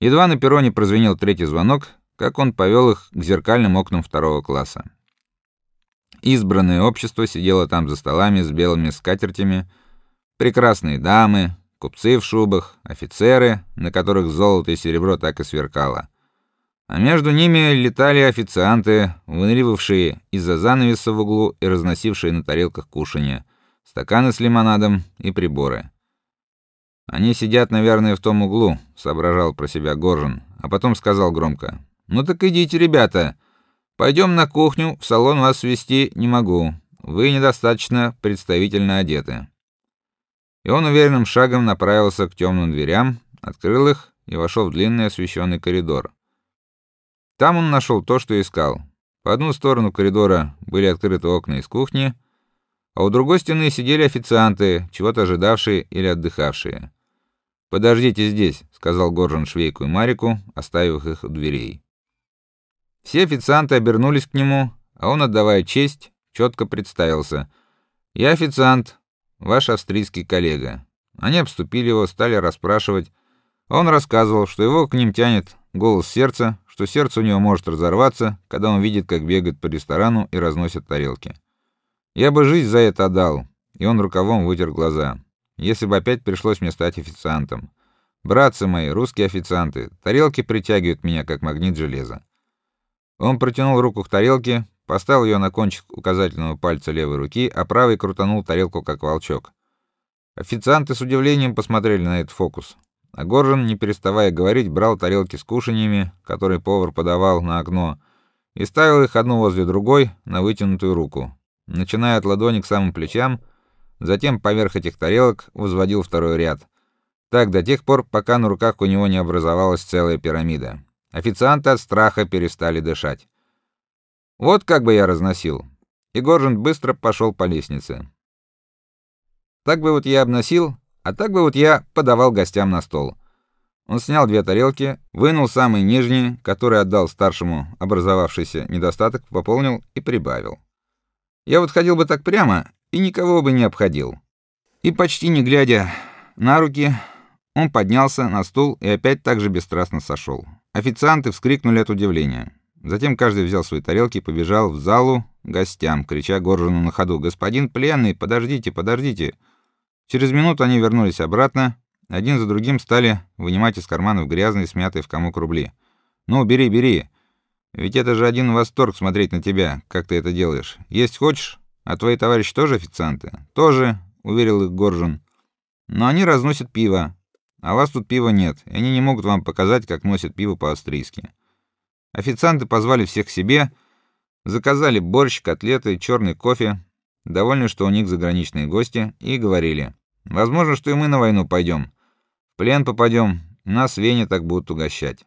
Едва на перроне прозвенел третий звонок, как он повел их к зеркальным окнам второго класса. Избранное общество сидело там за столами с белыми скатертями, прекрасные дамы, купцы в шубах, офицеры, на которых золото и серебро так и сверкало. А между ними летали официанты, выныривавшие из-за занавеса в углу и разносившие на тарелках кушанья, стаканы с лимонадом и приборы. Они сидят, наверное, в том углу, соображал про себя Горжин, а потом сказал громко: "Ну так идите, ребята. Пойдем на кухню, в салон вас свести не могу. Вы недостаточно представительно одеты". И он уверенным шагом направился к темным дверям, открыл их и вошел в длинный освещенный коридор. Там он нашел то, что искал. По одну сторону коридора были открыты окна из кухни, а у другой стены сидели официанты, чего-то ожидавшие или отдыхавшие. Подождите здесь, сказал Горжан Швейку и Марику, оставив их у дверей. Все официанты обернулись к нему, а он, отдавая честь, четко представился: "Я официант, ваш австрийский коллега". Они обступили его, стали расспрашивать. Он рассказывал, что его к ним тянет голос сердца, что сердце у него может разорваться, когда он видит, как бегают по ресторану и разносят тарелки. Я бы жизнь за это отдал. И он рукавом вытер глаза если бы опять пришлось мне стать официантом. Братцы мои, русские официанты, тарелки притягивают меня как магнит железа. Он протянул руку к тарелке, поставил ее на кончик указательного пальца левой руки, а правой крутанул тарелку как волчок. Официанты с удивлением посмотрели на этот фокус. А Горжен, не переставая говорить, брал тарелки с кушаньями, которые повар подавал на окно, и ставил их одну возле другой на вытянутую руку, начиная от ладони к самым плечам Затем поверх этих тарелок возводил второй ряд. Так до тех пор, пока на руках у него не образовалась целая пирамида. Официанты от страха перестали дышать. Вот как бы я разносил. И Горжин быстро пошел по лестнице. Так бы вот я обносил, а так бы вот я подавал гостям на стол. Он снял две тарелки, вынул самые нижние, которые отдал старшему образовавшийся недостаток, пополнил и прибавил. Я вот ходил бы так прямо, и никого бы не обходил. И почти не глядя на руки, он поднялся на стул и опять так же бесстрастно сошел. Официанты вскрикнули от удивления. Затем каждый взял свои тарелки и побежал в залу гостям, крича Горжину на ходу: "Господин пленный, подождите, подождите!" Через минуту они вернулись обратно, один за другим стали вынимать из карманов грязные, смятые в комок рубли. "Ну, бери, бери. Ведь это же один восторг смотреть на тебя, как ты это делаешь. Есть хочешь?" А твои товарищи тоже официанты? Тоже, уверил их Горжин. Но они разносят пиво. А вас тут пива нет, и они не могут вам показать, как носят пиво по-австрийски. Официанты позвали всех к себе, заказали борщ, котлеты, черный кофе, довольны, что у них заграничные гости, и говорили: "Возможно, что и мы на войну пойдем. В плен попадем, нас в Вене так будут угощать".